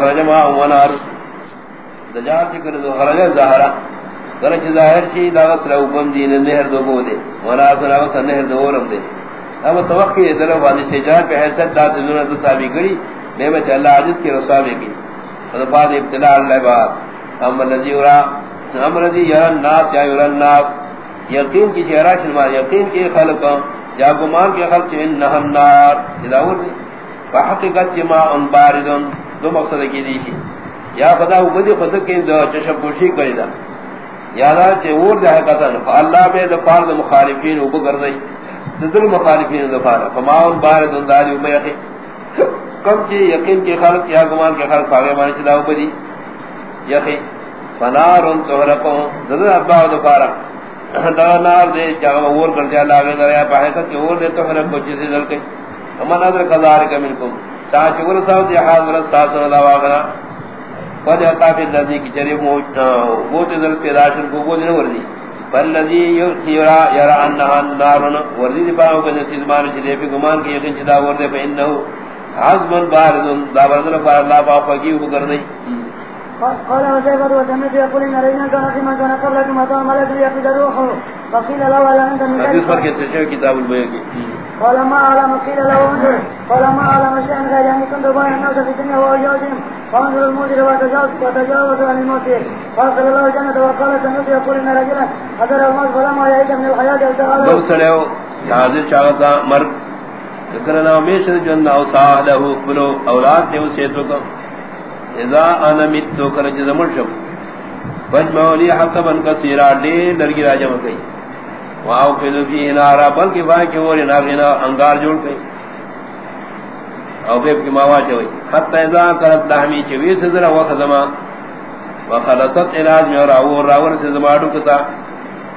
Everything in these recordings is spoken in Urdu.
خرج ما هو نار دجال ذکر ذو خرج ظاهرا. درچ ظاہر چی؟ دا وصل او بم دین نہر دو بو دے ولا سنا وصل نہر دو ورم دے اب توقع در وادی سے جا پہ حیثیت دا ذنور تو تابع کری نے بچ اللہ عزیز کی رسوا بھی کی. اور بعد ابتلاء اللہ با. ام الذی ورا ام الذی یرا الناس یا یرا الناس. یقین کی چہرہ چلما یقین کی خلق، یا گمان کے خلق انہ النار دلاور فحقیقت جما ان باردن، دو مقصد کی دی یا خدا وہ بدی خود کے جو چشم پوشی کرے دا۔ یادا چے اور دے کتا اللہ بے دے پار دے مخالفین او بگر دے دل مخالفین دے پار۔ فماون باردن داری او یقین۔ کم چی یقین کے خلق، یا گمان کے خلق آگے مانے چلا او بدی یقین۔ فنارن تحرقوں دل ابا دے پارا نار دے چاہا اور کر دیا لاغے دریا پاہے تک کہ اور دے تو ہر کو چیزیں دل کے۔ اما نظر قضار کا منکم۔ چاہ چور صاحب دی حال مرد ساسن دا واغنا وجہ تافی لذی کی جریب موت ذل پیداشن کو کو دن وردی۔ فالذی یرا یرا انہا نارن وردی دی پاہو کا نسید مان چلے پی گمان کی یقین چدا وردے فا انہو۔ عظم باردن دا بردن فا اللہ پاہو کی وہ کر نہیں قال وزيفة وسمعت يقول إن رجلا كان في من كان قبلكم أتوا ملك ليقض روحه فقيل له هل أنت من حديث فرق يستشعر كتاب البيهقي قال ما أعلم. قيل له انظر. قال ما أعلم شيئا غير أني كنت بين الناس في الدنيا وأجاوزهم فانظر الموتر وتجاوز عن الموتر فأرسل الله جنة وقال سمعت يقول إن رجلا قدر الموت فلما يعيد من الحياة يتغالب لو سلعوا حاضر شاغتا مرد ذكرنا وميشن جنة وصاح له بلو أولاد نے اسے تو اذا انا مت تو کر جز مرشم فجمع لي حطبا كثيرا دي درگی راجم کئی واو فذ فيه نارا، بلکہ باقی اور ناغنا انگار جوڑ کئی. او بیب کی ماوا چوئی. حتی اذا کرت لحمی چوی سزر وقت زمان. وخلصت علاج میں اور اور راور سے زماڈو کتا.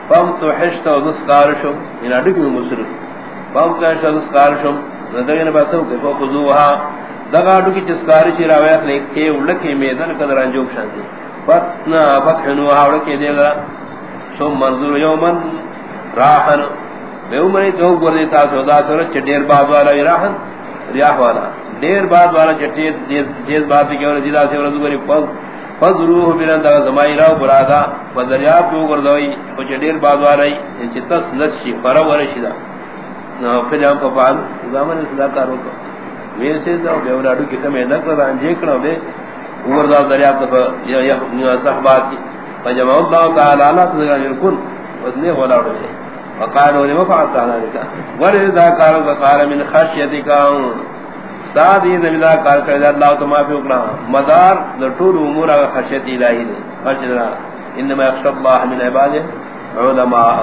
فم تو حشت و نسکار دسکارشم ان اڈک میں مسرف فم تو حشت و نسکار دسکارشم ندگن باسو کہ فخذوها. دغاڑو کی جسکاری چی روایت نے کہ لکے میدان قدر انجوب شانتی فتنا فتحنو ہاوڑ کے دے گا سو منظور یومن راحن. بے عمری تو گردی تاسو دا سر چ دیر بعد والا راحن، ریاح والا. دیر بعد والا چٹی دیر بعد کی اور جدا سے ورز گری پل فضروح بلند زمائی راو برادا فدریاب تو گردوی او دیر بعد والا یعنی چ تس نشی فرور شدا نو پھر ہم پپال زمان صدا کارو کو ویسے دا بیوراڈو کی تمہیں نکر انجے کرو دے اوور دا دریا تو یا صحابات کی فجمع اللہ تعالی علی تذکر یکن. وزنے ولاڑو دے وقالوا لما فعلت ذلك؟ ورد قال قال من خشيتك سادی زمینا کار کرے اللہ تو معافی اکلا مدار طول امور خشیت الہی نے خشیت انما یخشى الله من عباده علماء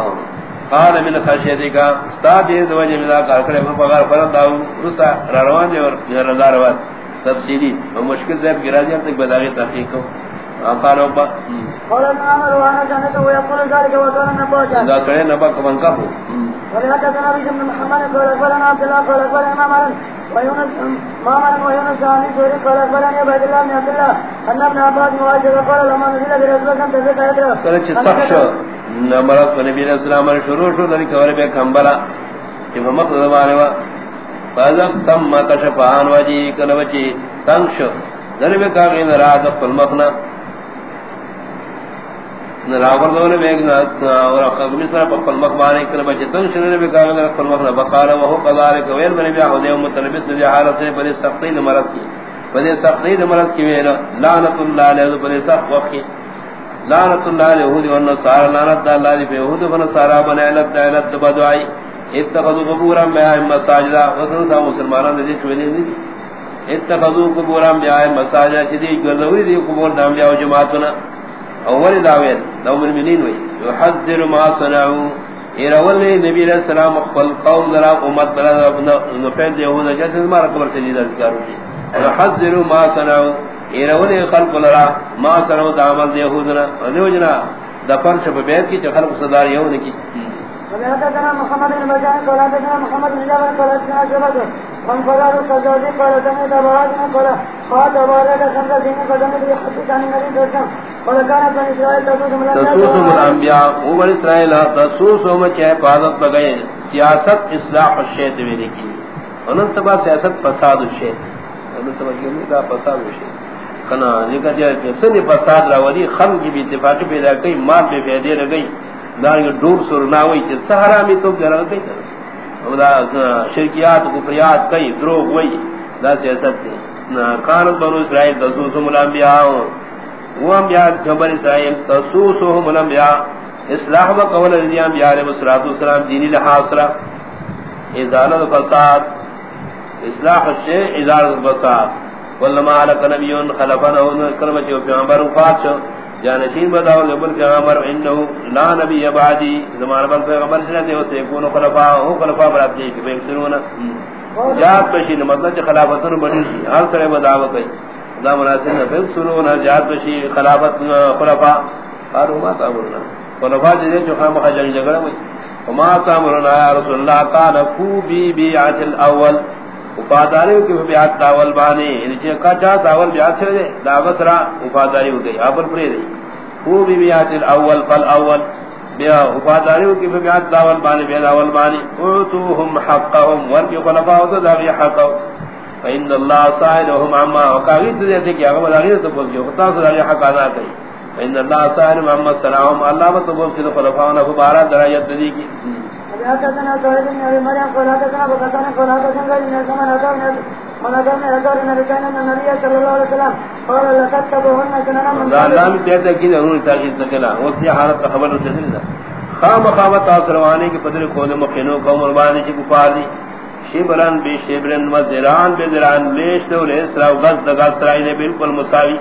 قال من خشیتک استاد یہ دو وجہ ملا کار کرے داو رسا روان دے اور رضا روان. تفصیلی و مشکل ذات گرا دیا تک بداغی تحقیق کو قال ابا قال ما امر وانا جانت و يقول ذلك وكان نبوشا سڑے نبا کمن کا ہو ابي بن محمد قال قال عبد الله قال قال امام ويونس ما ويونس عن سوري قال قال يا الله بن عبد الله ان ابن عباس مواجه قال لما نزل برسول الله صلى الله عليه وسلم قال صح نمرت نبی علیہ السلام نے شروع شروع دری کور بے کھمبلا کہ محمد زمانے وا فازم تم مت شفان وجی کلوچی تنش در بے کا راز قل مخنا نراور دون میں اور قوم سر قل مخ بانے کلوچ تنش نے بے کا گین قل بقال وہ قال کہ ویل بن بیا ہو مطلب نے حالت سے بڑے سختی نمرت کی بڑے سختی نمرت کی ویلا لعنت اللہ علیہ بڑے سخت وقت کی۔ لعنت اللہ علیہ یہودی و نصارى لعنت اللہ علیہ یہود و نصارى بنا لعنت لعنت بدعائی۔ اتخذوا قبورا بها مساجدا وسنسا مسلمانان دے چونے نہیں۔ اتخذوا قبورا بها مساجدا چدی گزوری دی قبور دام بیا جماعتنا اول داوین دو المؤمنین وی يحذر ما صنعوا ایر اول نبی علیہ السلام قل قوم ذرا امت بلا نفید یہود جیسے ہمارا قبر سے جیدہ ذکر ہوئی يحذر ما صنعوا ایرونی خلق لرا ما سنو دعمل دیہودنا دیو جنا دفن شب بیت کی چا خلق صدار یہون کی محمد بن بجان قال حدثنا محمد بن جابر قال حدثنا شعبة من فضل القزازي قال سمعت ابو عاصم قال قال تبارك خمسة سنين قدمت يحدث عن النبي صلى الله عليه وسلم تسوسهم الانبیاء بنی اسرائیل تسوسهم چاہے حفاظت بگئے سیاست اصلاح الشیط میں لکھی انہوں تبا سیاست فساد الشیط انہوں تبا کیوں کہا فساد الشیط کنا لکھا جائے کہ سنی فساد راوری خلق کی بھی اتفاق پیدا گئی مال پہ پیدے لگئی دارنگی دور سرناوئی چھ سہرا میں تو گرہ گئی شرکیات کفریات کئی دروغ وئی دا سیاست دی کانت بنو اسرائیل تسوسهم الانبیاء وہ انبیاء جبر اسرائیل تسوسهم الانبیاء اصلاح و قول الانبیاء علیہ دینی لحاصرہ الفساد. اصلاح الشیء ازالہ الفساد. ولما علق نبی خلفنا کلمہ جو پیغمبر وفات شو. جانشین بداو لبن پیغمبر انہو لا نبی بعدی. زمان بل پیغمبر سنتے وسے کون خلفاء ہو خلفاء برات کہ بیکسرون جات مطلب خلافتن بنی ہر سرے بداو کئی دا مناسب ہے بیکسرون جات بشی خلافت خلفاء. قالوا ما تامرنا خلفاء جی جو خام خجن جگڑا ہوئی وما تامرنا یا رسول اللہ قال فو بی بیعت الاول یعنی وفاداری کی بیعت تاول بانے یعنی چہ کا چا تاول بیعت چھے دے دا بسرا وفاداری ہو گئی اپر پرے دے فو بی بیعت الاول فالاول بیا وفاداری کی بیعت تاول بانے بیعت اول بانے اوتوہم حقهم ورکی خلفاء تو دا بی حقهم. فإن اللہ صاحبهم عما وقاویت دیتے کہ اگر مداغیر تو بول جو خطا صداری حق آنا کئی فإن اللہ صاحب محمد سلام اللہ مطلب کی خلفاؤنا فبارہ درائیت دی کی حدثنا سعيد بن ابي مريم قال حدثنا ابو قتاده قال حدثنا قال ان زمان اثر من اثر من اثر النبي كان النبي صلى الله عليه وسلم قال لقد تبوهن سننا من کہ تاخیر سکلا اس کی حالت خبر سے خام خام تاثروانے کے پدر کو نے مخینوں کو مربانی کی گفار دی شبرن، بی شبرن و زران بی زران لیش، دو لیس راو غز دگا سرائی نے بالکل مساوی.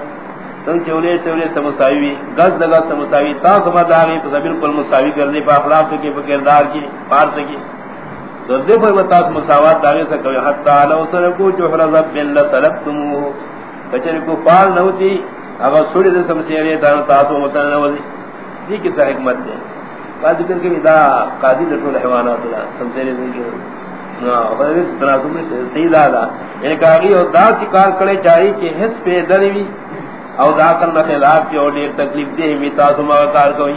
تن چولے چولے سے مساوی گز دگا سے مساوی. تا سما داغی پس بالکل مساوی کر پا اخلاق کی، پا کردار کی پار سکی تو دے پر بتاس مساوات داغی سے کوئی حتی لو سرکو جو حرزب بن لسلبتمو کچھر کو پار نوتی اگر سوڑی دے سمسیرے دانا تاسو مطلع نوزی دی کتا حکمت دے. بعد ذکر کے دا قادی لٹول حیوانات دا سمسیرے دے یعنی اور دا کرے کہ حس پہ او دا کرنا خلاف کی اور دیر تکلیف دے ہمی تاسو کار کوئی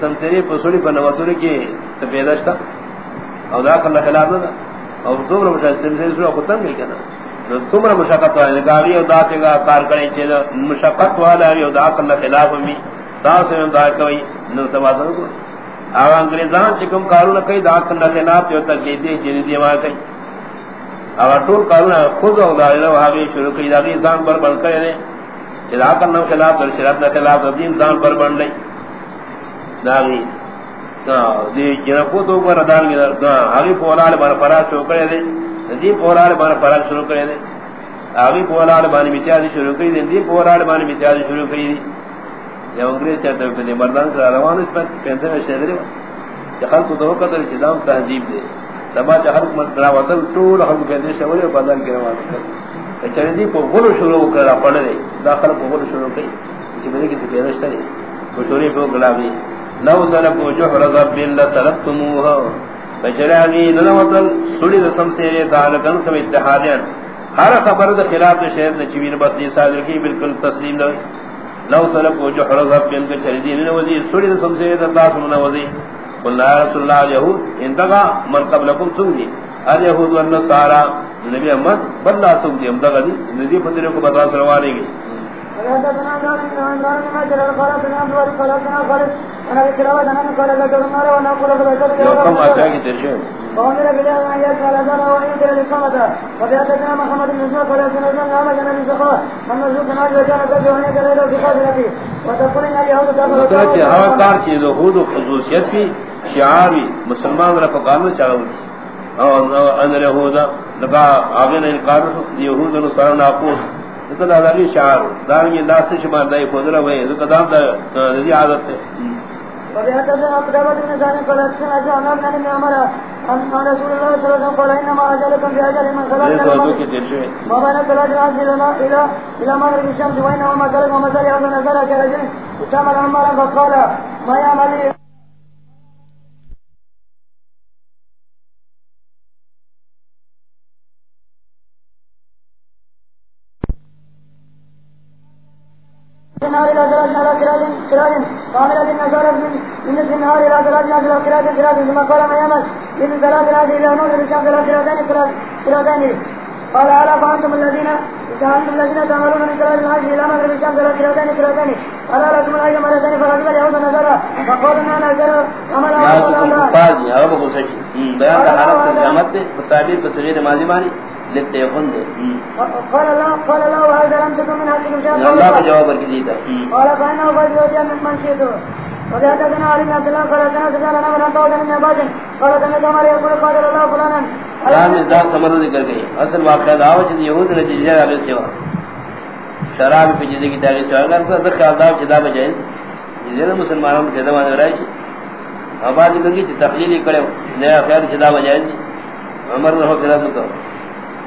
سم سری پسوڑی پر نواتوری کی سپیدشتا او دا کرنا خلاف دا او دومر مشاہد سم سری سورا خودتن گئی کنا دومر مشاقت والا نگاہی او دا تیگا کار کریں چیز مشاقت والا او دا کرنا خلاف ہمی تاسو ہم دا کوئی نو سماسا نکو او انگریزان چکم کارون کئی دا کرنا خلاف تیو تکلیف دے جنی دیما کئی او ٹول کارون خود او دا لو حاگی شروع کئی دا گی زان بر بن کرے اذا کرنا خلاف در شرط نہ خلاف دین زان پر بن لئی داغی دی جن کو تو پر ادان کی دا اگے پولال بار پرا شروع کرے دے دی پولال بار پرا شروع کرے دے اگے پولال بان میتیاز شروع کری دے دی پولال بان میتیاز شروع کری دی یہ انگریز چاہتے ہیں مردان سے روان اس پر پہنتے ہیں۔ شہر کہ خلق تو قدر چدام تہذیب دے۔ سبا چہر مرتبہ وطن ٹول خلق پہنتے شورے بدل کے روان کرتے چردی کو غلو شروع کرا پڑ رہے داخل کو غلو شروع کی کہ میرے کسی پہ رشتہ نہیں کو شوری پہ گلا بھی لو سلکو جوہر ضب لسلبتموها فجراغی نلوطن سوڑی رسم سیرے تعلقن سم اتحادین ہر خبر دا خلاف دا شہر دا چوین بس دی صادر کی بالکل تسلیم دا لو سلکو جوہر ضب بین چردی نلوزی رسم سیرے دا تاسم نوزی قلنا رسول اللہ، یہود انتقا من قبلکم سنگی الیہود والنصارى نبی احمد بدلا سوک دی امدہ غدی ندی پترے کو بتا سروانے گی کم آتا کی ترشے وعمل بجاه ما يسأل أزاله وإنزل للقمة وبيأتنا محمد بن نسوك ولكن أزال نعم جنة من سخاء من نسوك ناجي وكان قبل وإنزل إله في قادرته وتقول إن اليهود تقول مطلب ہوا کار چیز خود خصوصیت بھی شعار بھی مسلمان رفع قانون چاہو ان اليهود لگا نے انکار یہود نے سارا ناقوس تو دا علی شعار. دار یہ لاس شمار دای فضل ہوئے تو قدام دا دی عادت ہے. وبهذا أقدام من ذلك قال أتسمع جعنا من أن أمر أن رسول الله صلى الله عليه وسلم قال إنما أجلكم في أجل من خلال ما بين صلاة العصر إلى إلى مغرب الشمس وإنما مثلك ومثل هذا نزل كرجل استعمل عمارا فقال ما يعمل النار الى ثلاث على كراد كراد وعمل بالنصارى من مثل النار الى ثلاث كراد ثم قال ما يعمل. من ثلاث هذه الى نور الشام ثلاث كرادان كرادان قال الا فانتم الذين فانتم الذين تعملون من كراد الحج الى نور الشام ثلاث كرادان كرادان الا لكم الاجر مرتين فغضب اليهود نظرا فقال ما نزل؟ عمل قاضي ابو حسين بیان کا حالت قیامت تعبیر بصغیر ماضی مانی لکھتے ہیں قال الله قال الله هذا لم تكن من حق المشاهد اللہ کا جواب دیتا قال فانه قد يوتي من من شئته وجاءتنا علي بن عبد الله قال عباد قال يقول الله فلانا. سمر ذکر گئی اصل واقعہ یہود نے جزیہ شراب پہ جزیہ کی تاغی سوا اگر تو ذکر عذاب جدا بجائز جزیہ نے مسلمانوں میں جدا مانے برائی چی آبادی کنگی چی کرے۔ نیا خیال جدا بجائز عمر رہو فرد تو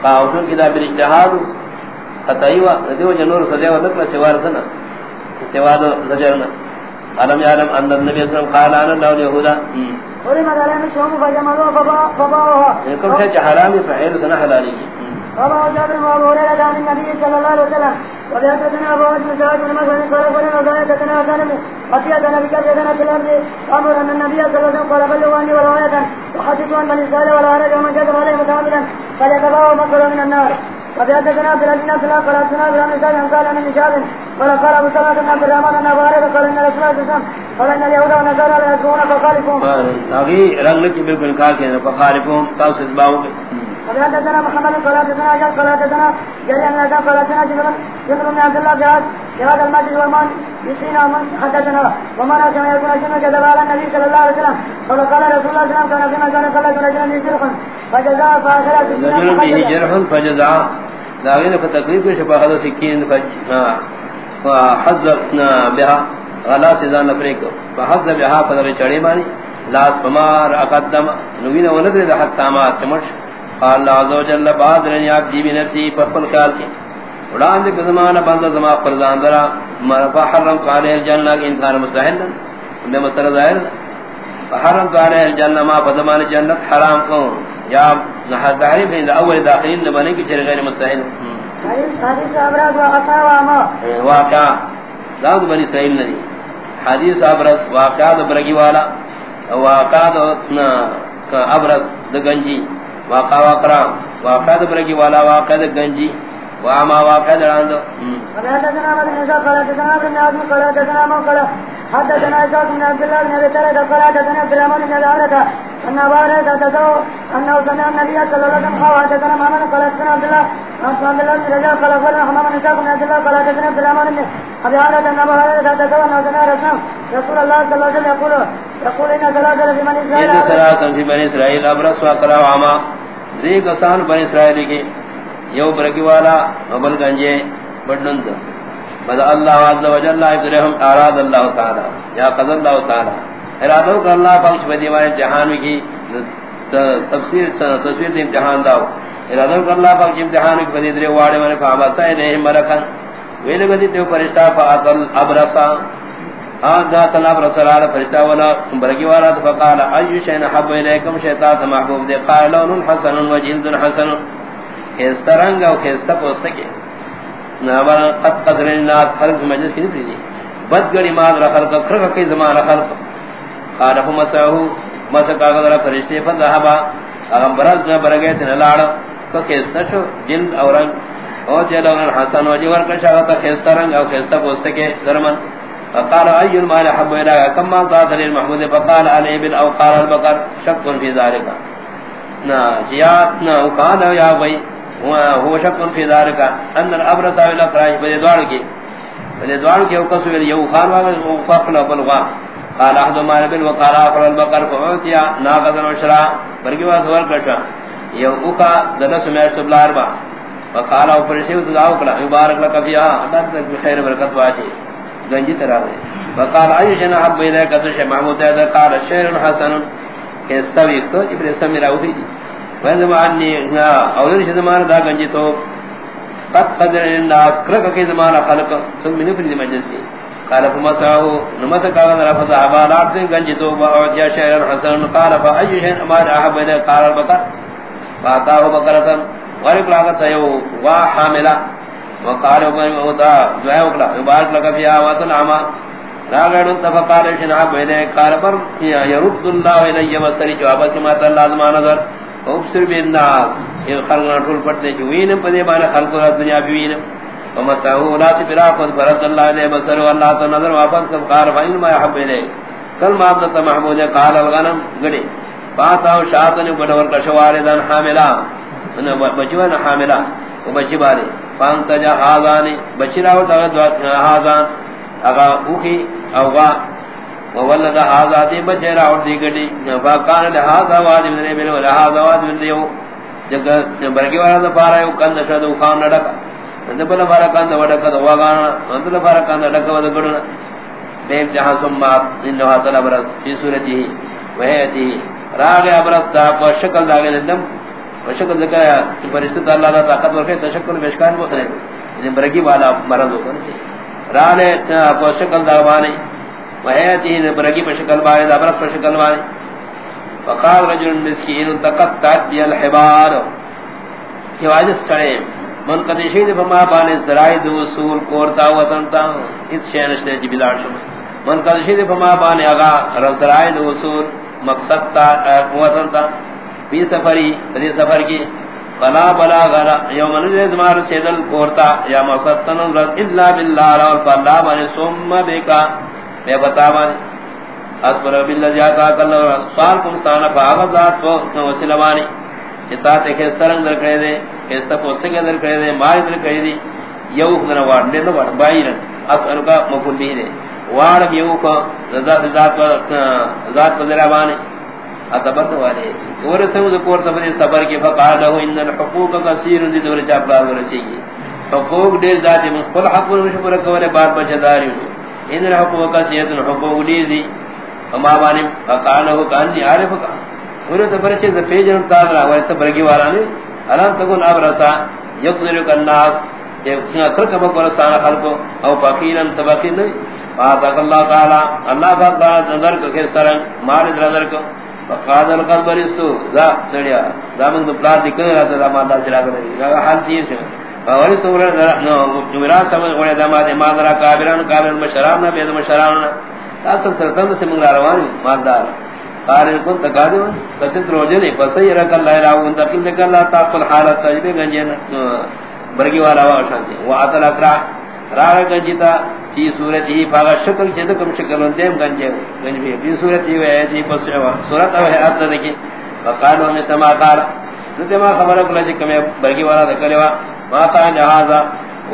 قاوتون کی دا بل اجتحاد خطائیوا ندیو جنور صدیو لکنا سوار سنا سوار زجرنا۔ علم یعلم ان النبی صلی اللہ علیہ وسلم قال آنا اللہ لیہودا ولما دعلم شوم فجمعوا فباوها کم شاچ حرامی فحیل سنا حلالی کی۔ فباو جابر وابو هريرة عن النبي صلى الله عليه وسلم۔ وبيعتنا أبو عزم سعاد بن مسعود قال قلنا وضايتنا وسلم أتيتنا بكثرة في الأرض أمر أن النبي صلى الله عليه وسلم قال بلغوا عني ورواية وحدثوا عن بني إسرائيل ولا هرج ومن كذب عليه متعمدا فليتبعوا مقر من النار۔ وبيعتنا عبد الذين صلى قال أتنا بن مسعود قال أنا نشاب قال قال أبو سلمة بن عبد الرحمن أن أبو قال رسول الله صلى الله عليه وسلم قال إن اليهود والنصارى لا يكفرون فخالفهم اگی رنگ لکی بالکل انکار تاوس کے حدثنا محمد قال حدثنا اجل قال حدثنا جرير بن عبد قال حدثنا جبر جبر بن عبد الله جهاد جهاد المسجد والمان يسين ومن حدثنا ومن كما يكون شنو كذب على النبي صلى الله عليه وسلم قال قال رسول الله صلى الله عليه وسلم كان كان قال رجل يشرق فجزاء فاخرت رجل به جرح فجزاء. داغين فتقريب شفا هذا سكين فحذرنا بها غلا سزان نفريك فحذر بها فضل چڑے مانی لاس پمار اقدم. نوین ونگر حق تامات چمش قال الله عز وجل بعد رن یاد دی نفسی پپل خیال کی۔ اڑان دے زمانہ بند زما فرزان درا۔ مرفع حرم قال الجنہ انسان مستحل نے مسر ظاہر حرم قال الجنہ ما فزمان جنت حرام کو۔ یا نہ تعریف ہے اول داخلین نے بنے کی چر غیر مستحل۔ ابراز واقع داود بنی اسرائیل نے حدیث ابرز واقع برگی والا۔ واقع ابرز دگنجی واقع واقع. واقع برگی والا واقع گنجی. واما واقع دراندو دراند حدثنا ابن نساء قال حدثنا ابن عاصم قال حدثنا من قال حدثنا اسحاق بن عبد الله بن ابي طلحه قال حدثنا عبد الرحمن بن ان بارك حدثه انه سمع النبي صلى الله عليه وسلم قال حدثنا محمد قال حدثنا عبد الله عبد الله بن رجاء قال قال محمد بن بن عبد الله قال حدثنا عبد الرحمن بن ابي عارة ان بارك حدثه انه سمع رسول الله صلى الله عليه وسلم يقول يقول ان ثلاثه في بني اسرائيل ان ثلاثه في بني اسرائيل ابرص وقرا وعما ذی کسان بنی اسرائیل کی یو برگی والا ابل گنجے بڑنند بد اللہ عز و جل ابراہیم اراد اللہ تعالی. یا قضى اللہ تعالی. ارادہ کر اللہ بخش بدی والے جہان کی، تفسیر تصویر دے امتحان داو. ارادہ کر اللہ بخش امتحان کی بدی درے واڑے میں کہا بس ہے ملکن ویل گدی تے فرشتہ فاضل ابرسا. آدھا طلاب رسول اللہ فرشتہ والا برگی والا فقال، ایو شین حب الیکم شیطان محبوب دے. قال، لون حسن و جلد حسن. کیستا رنگ او کیستا پوستکی. نابر قد قدر الناس خلق مجلس کی نہیں دی. بد گڑی ماد رخل کا خرق کی زمان رخل قال هم مسعو مسکا غدر فرشتے فذهبا اغم برز میں برگے تن لاڑ. تو کیستا شو، جلد او رنگ. او جلد حسن و جور کا شاغتا کیستا رنگ او کیستا پوستکی درمن. فقال اي المال حب الى كما قال المحمود فقال علي بن او قال البقر شك في ذلك نا جيات نا وقال يا بي هو شك في ذلك ان الابرص الى قراش بدي دوار کی بدي دوار کی او وقص يو خان و فقل بلغا قال احد مال بن وقال اخر البقر فوتيا ناقض وشرا برگی وا دوار کٹا یو اوکا دلس میں سبلار با. وقال او فرشیو دعا کلا مبارک لك فيها. اللہ خیر برکت واجی گنجی طرح ہے وقال عائشہ نے حب الى قدش محمود. ہے قال شعر حسن. کہ استوی تو ابن سمرا ہوئی دی وین معنی اور اس زمان دا گنجی تو قد قدر الناس. کرک کے زمان خلق. ثم من في مجلس کی قال فمسعه نمسك قال رفض عبالات سے گنجی تو اور یا شعر حسن قال فاي شيء ما احب الى قال البقر. فاتاه بقره ورق لاغت يو وا حاملہ وقال ابن موتا دعا وکلا مبارک لك فيها واتن عما راغڑ تفقال شنا بينه قال پر يرد الله الي بصري جواب ما تعالى ما نظر ابصر بالناس. یہ خلق طول پٹنے جو وین پدے بانا خلق دنیا وین ومسعو لا تبرا قد فرض الله عليه بصر تو نظر واپس کب قال فإن ما يحب إليه کل ما محمود قال الغنم، گڑی. باتا شاطن بنور کشواردن حاملہ. بچوان حاملہ. وہ بچی بارے پانتا جا حاضانی. بچی راوٹ اگر حاضان. اگا اوخی اوغا وولد هذا حاضاتی بچی راوٹ دی گڑی فاکان لحاظا وادی من ریبین و لحاظا وادی من ریو جگہ برگی والا دا پارا ہے کند شد اوخان نڈکا. اندبل پارا کند وڈکا دا واغانا اندبل پارا کند ڈکا ود گڑنا دیم جہاں سمات انہا طلب برس فی صورتی ہی وحیتی راغ ابرس دا کو شکل داگے ندم شکل ذکر ہے فرشتہ اللہ تعالی طاقت ورکے تشکل مشکان کو کرے یعنی برگی والا مرض ہو کر رانے کو شکل داروانے وہیتی نے برگی پر شکل بارے ابرس پر شکل بارے۔ وقال رجل مسکین، تقطعت بی الحبار۔ کہ واجس سڑے۔ من قد شہید فما بانے ذرائع دو اصول کورتا وطنتا اس شہنشتے جی بلاڑ شما۔ من قد شہید فما بانے اگا ذرائع دو اصول مقصد تا وطنتا بی سفری بی سفر کی۔ فلا بلا غلا یوم نجد مار سیدل کورتا۔ یا مقصد تنن رد الا باللہ رول فاللہ بانے سم بکا۔ میں بتا بانے اصبر باللہ جاتا کل سوال کم سانا فاغذ ذات وسیلہ بانے جتا تے کہ سرنگ در کرے دے کہ سب پوسٹنگ در کرے دے مار در کرے دی۔ یو خدنا واڑ دے نو واڑ بائیر اصل کا مقول بھی دے۔ واڑ یو کو ذات ذات ذات پذرا بانے اتبت والے۔ اور سمود کو تبری صبر کے فقال له ان الحقوق كثير دی دور چا پلا ورسی حقوق دے ذات مخل حق شکر کرے بات بچداری ہوں ان الحقوق كثير حقوق دی دی اما بانی فقال له کان عارف کا اور تبر چ پیجن تا رہا ہے تبرگی والا نے الان تکون ابرسا یقدر الناس. کہ کر کب کو سان خلق او فقیرن تبقین فاتق اللہ تعالی اللہ تعالی نظر کے سرن؟ مال نظر کو فقاد القلب رسو ذا سڑیا ذا من پلار دی کرا ذا مادا چلا کر حال دی ہے اور سور نو جمرا سمجھ اور دا ما دے ما کابران کابران مشران نہ بيد مشران. تاسو سرتن سے منگا روان مالدار. قال كنت تقادم تتر وجني فسيرك الله لا وانت كل الله تاقل حالت تجبه گنجن برگی والا وا شانتی. وعطل اقرا راہ گنجتا تی صورت ہی پاگا شکل چیتا کم شکل ہوندیم گنجے گنج بھی. تی صورت ہی وے تی، پس صورت او ہے آتا دیکھی وقالو ہمیں سما قال. نتے ما خبر اکلا جی کمی برگی والا دکلوا ما قال جہازا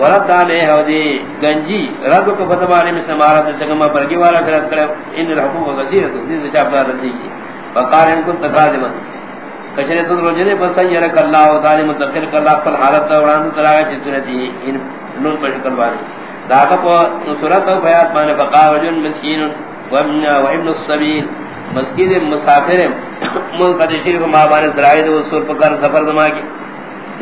ورد دانے ہو دی گنجی، رد کو فتبانے میں سمارا تے برگی والا کرت کرے، ان الحقوق غزیرت دیز چاپلا رسی کی۔ وقال ان کن تقادما کچھنے تو روجنے بس سیرک اللہ و تعالی متقل کر اللہ فل حالت اوران تراغا چی صورتی ان نون پر شکل بانے داقا کو صورت و بیات بانے فقا رجل مسکین و ابن السبیل۔ مسکید مسافر ملک شریف ما بانے سرائی دو سور پکر سفر دما کی۔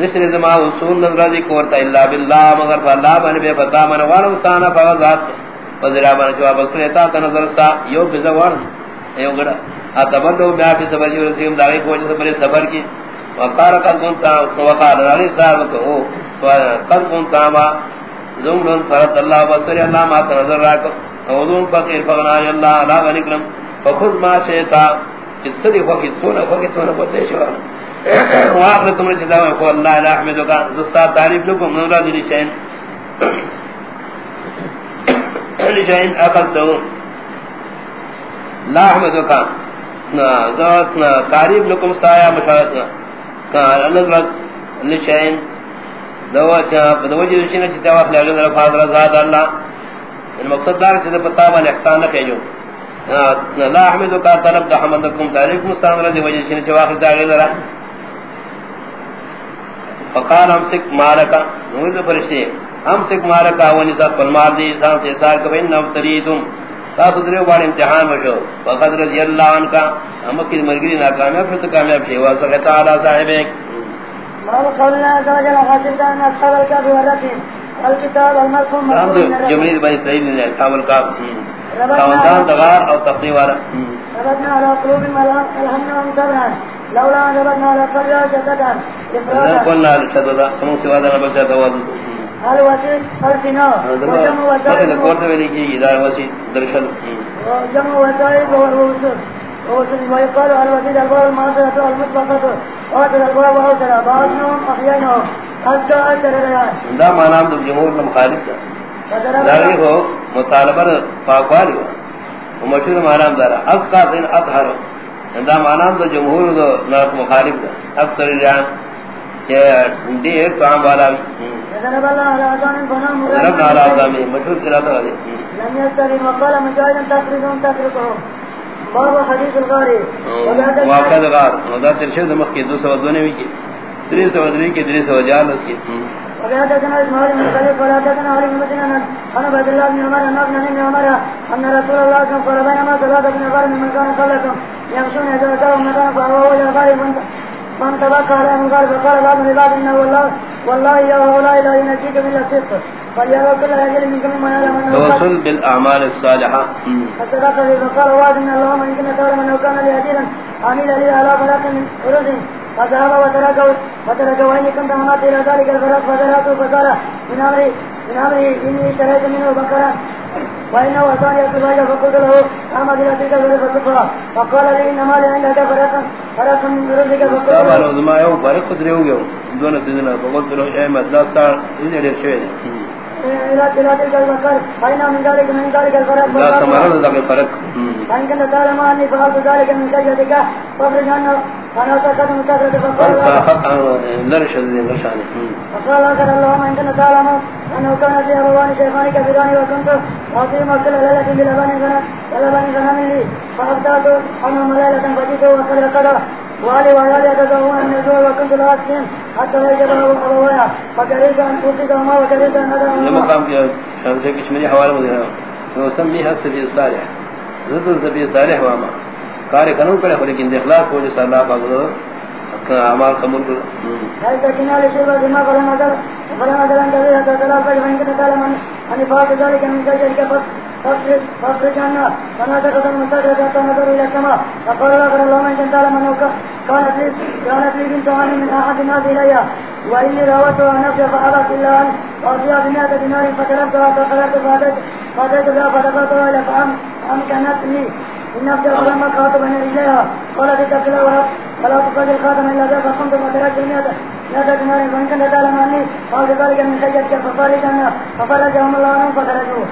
نسر زما اصول نظرازی کورتا اللہ باللہ، مگر فاللہ بانے بے فتا من وارو سانا فغزات وزرا بانے جواب اسکریتا تنظر سا، یو بزا وارن ایو گڑا اتبدو بیا فی سفر جو جی رسیم داغی پوچھ جی سفر سفر کی۔ وقار قد کنتا، وقار رالی صاحب کو قد کنتا ما۔ زمرن فرد اللہ بصری اللہ ما تنظر راکو۔ وضون فقیر فغنای اللہ لا غنکرم فخذ ما شیتا شیطا جسدی خوکی تونا خوکی تونا بودے شوا واقع تمہیں چیزا میں خو اللہ الہ احمدو کا دستا تعریف لکم نورا دلی شہن لشہن اقصدو لا احمدو کا ذات تعریف لکم سایہ مشاہد کان اللہ لشین دوا چا بدوجی رشینہ چتا واخ لگا در فاضل ذات اللہ. ان مقصد دار چتا پتا با احسان نہ کہجو لا احمد کا طلب دا حمدکم تعریف مستان رضی وجہ رشینہ چتا واخ لگا فقال ہم سک نور فرشتے ہم سک مالکا ونی سب پلمار دی انسان سے سار کبھی نو تریتم تاسو درو بار امتحان وشو فقد رضی اللہ عنہ کا ہم کی مرگری ناکامیاب پھر تو کامیاب شی واسو تعالی صاحب ایک مال قولنا عز وجل خاتم دان اصحاب الكعب والرقم الكتاب المرحوم جمعید بنی سعید نے اصحاب الكعب خاندان دغار او تقدیم والا۔ ربطنا على قلوب الحمد ومتبنا لولا ربطنا على قلوب شددا قلنا لشددا کمو سوا دنا بچا توازن الوسيط الفناء وجمع وسائل. کوتے میں نہیں کی ادارہ وسی درشل. جمع وسائل والوصول ووصول ويقال الوسيط الباب المعصرة المطلقة واتر الباب وأوتر بعضهم أحيانهم حتى أشر ريان دا ہم جمہور کا مخالف تھا داغی ہو مطالبہ پاکوالی ہو ومشہور معنی ہم دارا اسقا دین اطہر دا معنی ہم جمہور دا مخالف تھا اکثر ریان کہ دیر کام والا ضرب الله على أذان فنام ضرب على آزامی مشہور قرآن ہے لم يسترم وقال مجاهدا تخرجهم تخرجهم باب واقع ترشد دو سو دونے کی تری سو دونے کی تری سو جال اس کی وبهذا اسماعيل بن خليل ولا تكن علي بن مدينة أنا عبد الله بن عمر أن ابن ابن عمر أن رسول الله صلى الله عليه وسلم قال بينما ثلاثة بن عمر من كان قبلكم يمشون أتاهم مكان فهو إلى الغار فانتبك عليهم قال فقال بعض العباد إنه والله والله يا هؤلاء لا ينجيكم إلا الصدق. فليروا كل رجل منكم ما يعلم أنه توصل بالأعمال الصالحة. فصدق فقال وعد إن اللهم إن كنا تعلم أنه كان لي أجيلا عميل لي على فلاك من أرز فذهب وتركه وتركه وإن كنت همات إلى ذلك الفراق فذهبت فقال من أمري من أمري إني اشتريت منه بكرا وإنه أتاني الزباج فقلت له أما إلى تلك الفرقة فقال لي إنما لي عندك فرقا فرقا من ذلك فقلت له. علماء يوم فرق قدرے يوم، دون سيدنا فقلت له- صاحب لرشد دین إذن فقال لك أنه فأبدأت عنهم ليلة فجئت وقد رقد وعلي وعلي يتزوون من الجوع وكنت أسكن حتى لا يجب أبويا فكرهت أن أوصيكهما وكرهت أن أدعهما مقام کیا شان سے کشمیری حوالہ مدینہ تو سمی حس فی صالح ذکر فی صالح واما کار کنو کرے لیکن اخلاق کو جو اللہ پاک اعمال قبول کر۔ هل تكنا لشربة ما فلم أدر فلم أدر أن تبيه تتلاقى فإن كنت تعلم أن أن فاق ذلك من سجدك فافرج فافرج عنا فما تقدم المساجد حتى نظر إلى السماء۔ فقال الله كنت تعلم أنه ك- كانت لي كانت بنت عم من أحد الناس إلي وإني راوتها نفسي فأبت إلا أن أعطيها بمئة دينار فكلمتها فقلت فأتيت فأتيت بها فدفعتها إلى فأم أمكنت لي إن نفسي فلما خاطبني إليها قالت اتق الله ولا ولا تقبل الخاتم إلا ذا فقمت وتركت المئة مئة دينار فإن كنت تعلم أني قال ذلك من سجدك ففرج عنها ففرجهم الله عنهم فخرجوا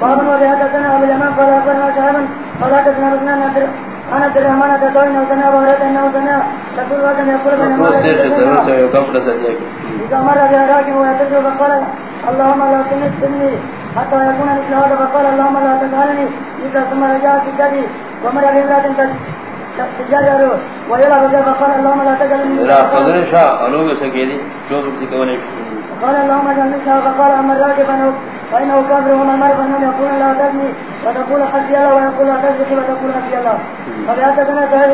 باب وبهذا سنة أبو اليمان قال أخبرنا شهابا قال حدثنا رسولنا أنا عبد الرحمن أتتوين وسنة أبو هريرة أنه سنة رسول الله كان يقول بين سے کم کر سکتے إذا مر بها راكب ويتجه فقال اللهم لا تمسني حتى يكون مثل هذا. فقال اللهم لا تجعلني إذا ثم رجع في كذي ومر بامرأة تجرر ويلعب فقال اللهم لا تجعلني مثل. فضل شاہ انوگ سکیلی جو کسی کونے قال اللهم اجعل مثلها فقال اما انه فانه كافر وما المرء فانه يقول لا تزني وتقول حسبي الله ويقول لا تزكي وتقول حسبي الله. قال حدثنا سهل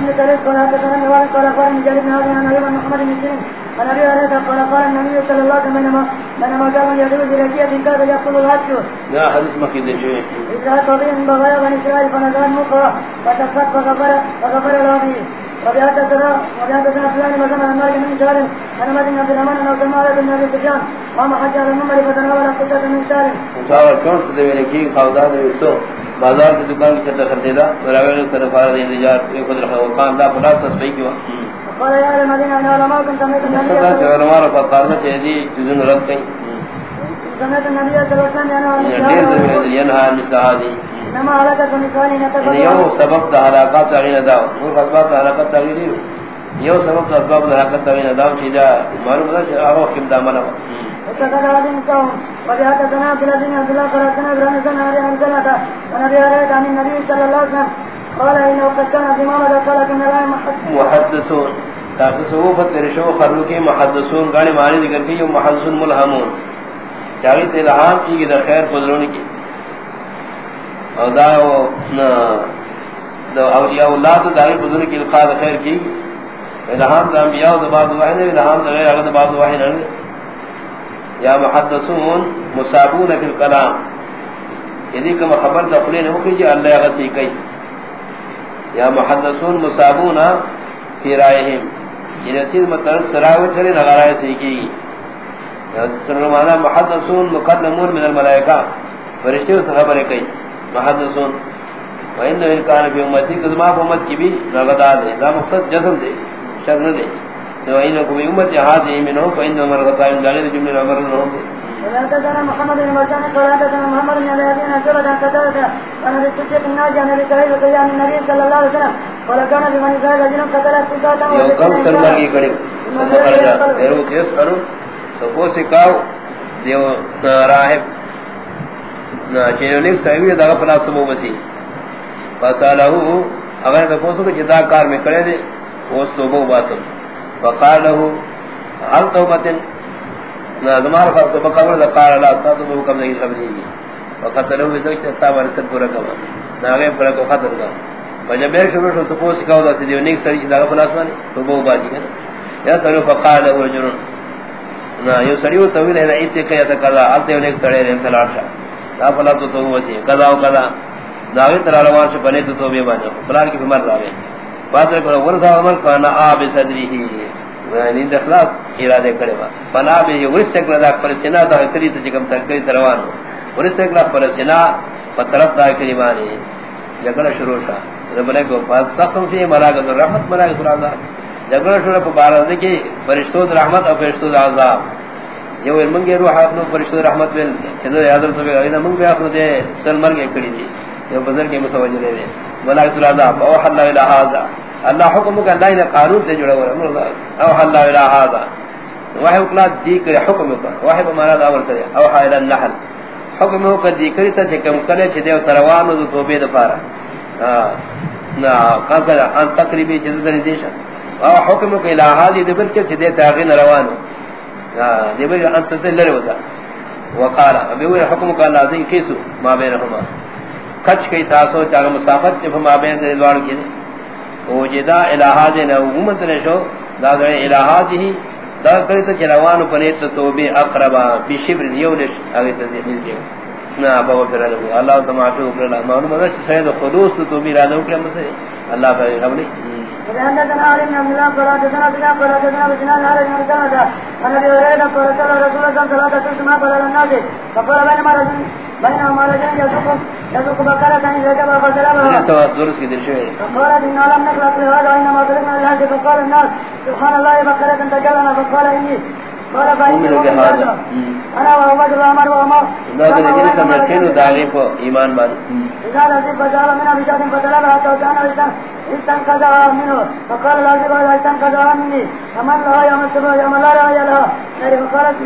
بن سعيد قال حدثنا نوال قال قال من جابر بن هذا عن ابي محمد بن سيرين عن ابي هريره قال قال النبي صلى الله عليه وسلم بينما بينما كان يدعو بركيه كاد يقتل الهاتف نا حدیث مخید شوی إذا طبيب بغير بني إسرائيل فنزل المقرى فتفت فغفر فغفر له به. وبهذا وبهذا فلان وزمن النار من شهر أنا مدين عبد الرحمن أنه سمع على بن أبي سفيان قام حج على المنبر فتناول قصة من شهر مصاور کون سے دینے کی خاودار دے تو. بازار کی دکان کی طرف خریدا راوی سر فار دے انتظار ایک خود رکھا وہ کام دا پلا تصفیح کیا وقال يا أهل المدينة أنا علماء كنت سمعت النبي صلى سے علماء کا قارن ہے دی چیزوں رد کہیں سمعت النبي صلى الله عليه وسلم دیر علماء هذه إنما هلكت نسوان یعنی يتفضل یو سبب حلاقات تغییر داو دا حلاقات تغییر دیو یو سبب دا اسباب دا حلاقات تغییر داو چیزا معلوم دا چیزا آروح کم دا منا عن النبي صلى الله عليه وسلم قال قد كان في قال لا محدثون محدثون. گاڑی معنی ذکر کی جو محدثون ملہمون چاہی تے الہام کی کہ در خیر قدرون کی اور دا دا اولیاء اللہ تو داری قدرون کی لقاء دا خیر کی الہام دا انبیاء دا بعض واحد الہام دا غیر اغد بعض واحد. یا محدثون مصابون فی القلام. یدی کم خبر دخلین ہو کہ جی اللہ غسی کئی. یا محدثون مصابون فی رائہم یہ یعنی رسید مطلب سراوت کرے نغرائے سیکی ترمانا محدثون مقدمون من الملائکہ. فرشتے اس خبر کئی. محدثون. وإن الكان في امتي كما امت کی بھی رغدا دے دا مقصد جزم دے. شر نہ دے۔ تو ان کو امت ہاتھ میں ہو فإن عمر غدا من دليل جملہ عمر نہ ہو محمد بن مرجان قال حدثنا محمد بن ابي بن سعد عن قتاده انا بالصديق الناجي عن ابي سعيد رضي عن النبي صلى الله عليه وسلم۔ قال كان بمن قال رجل قتل سكاتا وقال سلمى كريم ارو کیس کرو۔ تو کو سکاو دیو راہب۔ نہ چینو سوی دا فلا سبو بسی۔ فسالہو اگر تو پوسو کہ جدا کار میں کرے دے۔ وہ توبہ واسم فقال له، هل توبه نہ زمار فرض تو قال لا استاد وہ کم نہیں خبر نہیں وقت له ذو چتا ورث پورا کما ناگے پر کو خطر دا وجہ بے شروع تو پوس کا دا سی نیک سری دا فلاس والی توبہ باجی ہے یا سر فقال له رجل نہ یہ سریو تویل ہے ایت کہ یا کذا اب نیک سڑے رہن تلاش دا فلا تو تو وسی کذا و کذا داوی تر روان سے بنے تو توبہ باجو بلال کی عمر راوی فاضل کو ورثہ عمل کنا اب صدری ہی۔ یعنی اخلاص ارادے کرے وا فنا بھی ورث تک لدا پر سنا دا تری تے کم تک کئی تروان۔ ورث تک لدا پر سنا پترت دا کریمانی جگڑا شروع تھا۔ ربنے کو پاس تخم سے مراغ رحمت مراغ سرادا جگڑا شروع پر بارہ کی فرشتوں رحمت اور فرشتوں عذاب۔ یہ منگے روح اپنے فرشتوں رحمت ول چلو یاد تو کہ منگے اپنے دے سن مر گئے دی۔ جو بزرگ کے متوجہ دے۔ ملائکۃ العذاب او حل الہ ھذا اللہ حکم کا اللہ نے قانون سے جڑا ہوا ہے او حل الہ ھذا وحی اکلا دی حکم کا وحی ہمارا داور سے او حل النحل. حکم ہو کر دی کری تے کم کرے چھ دیو تروان دو توبے دے ہاں نا. قصر ان تقریبی جز دیش او حکم کا الہ ھذا دے کے چھ دے تاغین روان ہاں دے بل انت تے لڑے ہوتا وقال. ابي هو حكم قال لازم كيسو. ما بينهما. کچ کئی تاسو چاہ مسافت چھ فما بین دے دوار کی او جدا الہا دے نہ امت نے شو دا دے الہا دی دا کری تو چلوان پنیت تو اقربا بی شبر یولش اگے تے مل گئے نا ابا وکر اللہ تما معافی اللہ معلوم ہے کہ سید خلوص تو بھی ارادہ کر مسے اللہ کا قبل حدثنا علي بن عبد الله قال حدثنا بلا قال حدثنا بن علي بن كندا انا ابي هريره قال رسول الله صلى الله عليه وسلم قال الناس فقال بينما رجل بينما رجل يسوق يسوق بكرة إذا جاب فسلامه درس کی درشے فقال إن لم نخلق لهذا وإنما خلقنا لهذا فقال الناس سبحان الله بكرة تجلنا فقال إني قال فإني أنا وأبد الأمر وأمر لا تنجل سمرتين وداغي فو إيمان بان إذا لذيب فجعل من أبشاد فسلامه حتى وكان رجلا استنقذها منه فقال العزيز هذا استنقذها مني فمن يوم السبع يوم لا رأي لها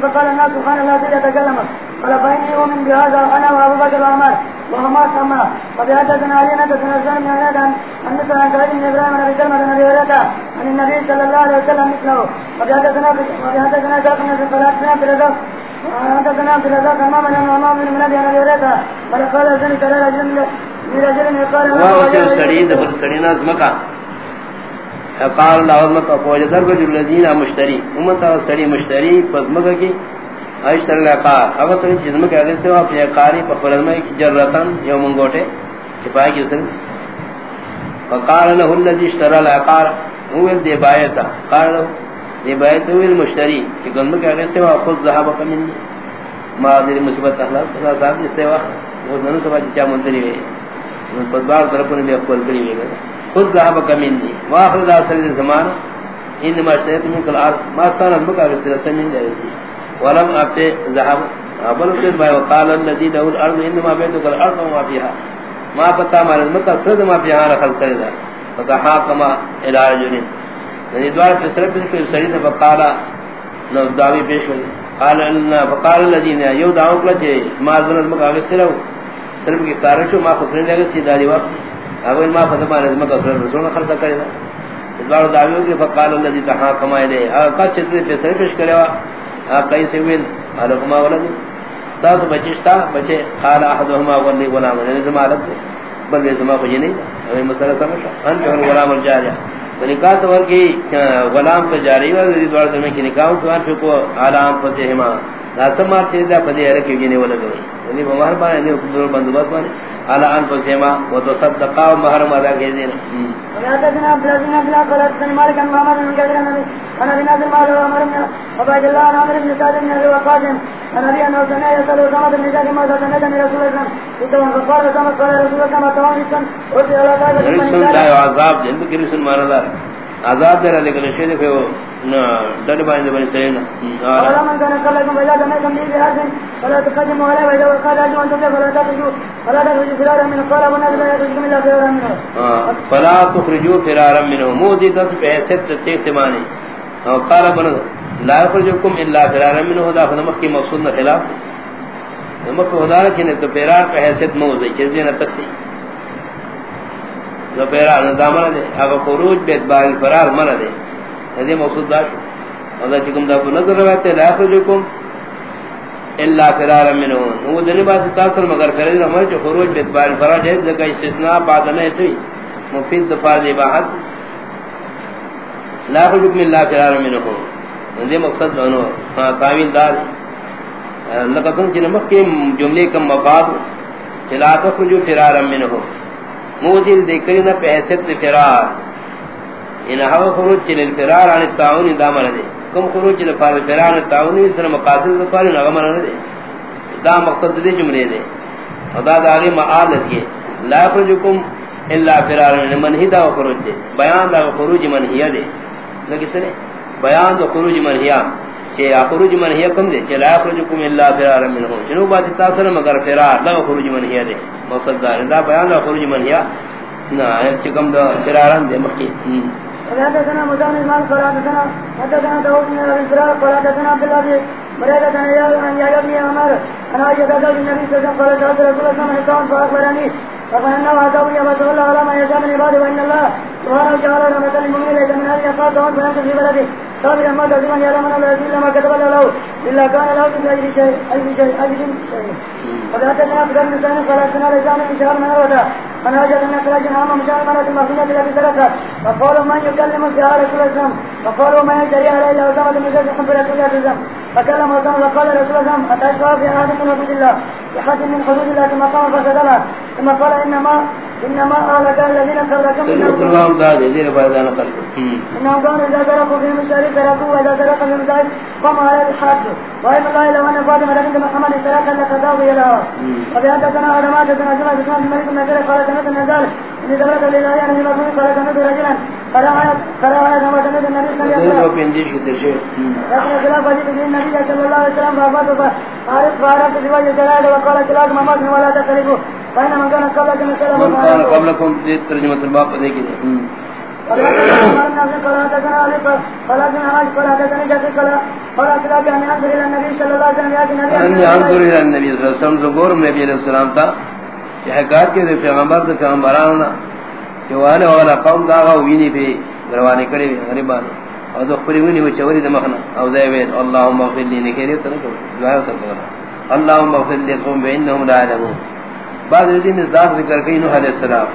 فقال الناس سبحان الله الذي يتكلم قال فإني أؤمن بهذا أنا وأبو بكر وعمر. وهما سما فبحدثنا علينا تتنزل من هذا أن مثل عن سعيد بن إبراهيم بن سلمة بن أبي هريرة عن النبي صلى الله عليه وسلم مثله. وبحدثنا وبحدثنا شاق من الصلاة في الرزق. حدثنا عبد الرزاق امام الامام من من ابي هريره قال قال زني ترى رجل من رجل قال واو سعيد بن سعيد ازمكا قال الله عظمت فوجدر رجل الذين مشتري. امتا سعيد مشتري فزمكا کی اشتر لقار اگر سن جسم کے اگے سے اپنے قاری پر فرما کی جرتن یو منگوٹے چھپائے کی سن فقال له الذي اشترى العقار هو دے بایتا قال یہ بایت ہوئی المشتری کہ گنم کے اگے سے خود ذهب کمن ما دیر مصیبت اخلاق اللہ صاحب اس سے وہ نن سبا جی چا منتری ہے بدبار طرف نے بھی کری ہے خود ذهب کمن واخر اثر زمان انما شئت من کل ارض ما كان المكا رسالت من جائے ولم ابت ذهب ابل قد ما وقال الذي له الارض انما بيتك الارض وما فيها. ما پتا مال مکہ صد ما فيها رخل کردا فتحاكم الى رجل یعنی دوار پہ صرف اس کے سرید فقالا نو دعوی پیش ہوئی قال ان فقال الذين يو دعوا کہ ما ذن مکہ اگے صرف کی کارشو ما خسرنے لگے سی داری وقت. اگر ما پتا مال مکہ صرف رسول خرچ کردا دوار دعوی کہ فقال الذي تحاكم اليه اگر کا چتر پہ صرف پیش کرے کئی سے وین الکما ولد تاس بچشتا بچے قال احدهما ولي غلام یعنی نے زمانت بل یہ زما کوئی نہیں ہمیں مسئلہ سمجھ ان جو غلام الجاریا نکاح تو کی غلام کا جاری ہے یہ دوار میں کہ نکاح تو ان کو عالم فسہما ناسما چیزا پدی ہے کہ یہ ولد یعنی بمار با نے بندوبست بنے على انفسهما وتصدقا مہر مادا کے دین ولا تدنا بلادنا بلا قالت مالك محمد من قدر النبي انا بنادر ما له امر من عباد الله انا امر بن سعد بن ابي وقاص انا ابي انه سمع يسال اسامه بن زيد ما سمع من رسول الله وسلم فقال اسامه قال رسول الله ما توان رسن قلت على ذلك رسول الله عذاب جن کی رسول مارا دار عذاب دے لیکن شیر پہ ڈر باندے بن سین اور من بهذا فلا تخرجوا فرارا من قال فرارا فلا فرارا مودي دس بحثت تیتمانی اور قال ابن لا يخرجكم الا فرارا منه۔ ذا فنمخ کی مقصود نہ خلاف۔ نمخ خدا کہ نے تو فرار پہ حیثیت موضوع ہے چیزیں نہ تکتی جو فرار نہ دامن دے. اگر خروج بے اعتبار فرار من دے. یہ مقصود دا اور چکم دا نظر رہتے لا يخرجكم الا فرارا منه. وہ دنی بات تاثر مگر کرے نہ جو خروج بے اعتبار فرار ہے جگہ استثناء بعد نہ ہے مفید دفاع دی بحث لا حکم اللہ فرار منه. یہ مقصد دونوں ہاں تعویل دار لقسم کی نمک کے جملے کا مفاد چلا تخرجو فرار منه. موجل ذکر نہ پہسد فرار. ان ہوا خروج چل الفرار عن التعاون دامن دے. کم خروج چل فرار عن التعاون سر مقاصد دا فرار نہ من دے. دا مقصد دے جملے دے. خدا داری معال ہے لا يخرجكم الا فرار. یعنی من ہدا خروج دے. بیان دا خروج من دے. لگی سنے. بیان دا خروج من کہ خروج من ہی کم دے کہ لا يخرجكم الا فرار منه جنو بات تاثر مگر فرار دا خروج من ہی دے مقصد دا بیان دا خروج من ہی نہ چکم دا فراران دے مکی حدثنا مزان المال قال حدثنا داود بن ابي اسراء قال حدثنا عبد الله عن يا عن يا ابن عمر انا اجد زوج النبي صلى الله عليه وسلم قال رسول الله صلى الله عليه وسلم فاخبرني فقال انه اتاه يا رسول الله على ما يشاء من عباده وان الله سبحانه وتعالى لما كان المؤمن ليس من هذه وان فينزل في بلده قال لما تزم يا رمنا لا يزيد لما كتب له الا كان له من اجل شيء اجل شيء اجل شيء قد اتنا بكر من سنه قال اتنا لسان من شهر من الوداع من وجد ان خرج عام من مشاهد مرة المغفنة التي تركت فقالوا من يكلم فيها رسول الله فقالوا ما يجري عليه الا وسامة من زيد حب رسول الله فكلم وسامة فقال رسول الله اتشفى في احد من حدود الله بحد من حدود الله ثم قام فسدلها ثم قال انما انما اهلك الذين قبلكم انهم داد دیر فائدہ نقل انهم كانوا اذا تركوا في المشاري تركوا واذا تركوا في المزاج قام على الحد وإن الله لو ان فاطمه بنت محمد ترك لقضاه الى وبهذا ادمات بن جمعه بن مالك بن نجار قال سنه النزال ان دولة لله من مكون قال سنه رجلا. قرأ قرأ كما سنه النبي صلى الله عليه وسلم پندیش کی ترشے لكن خلاف حديث النبي صلى الله عليه وسلم فافاته فعرف فعرفت زواج الجلال وقال كلاك ممات ولا تقربوا من كان قبلكم ترجمہ الباب السلام کہ کے پیغمبر کہ والا قوم دا وینی پہ کرے غریبان دمخنا او اللهم اغفر لي دعا کرتا اللهم اغفر لي قوم بانهم لا يعلمون بعد دین ذات ذکر کئی نوح علیہ السلام۔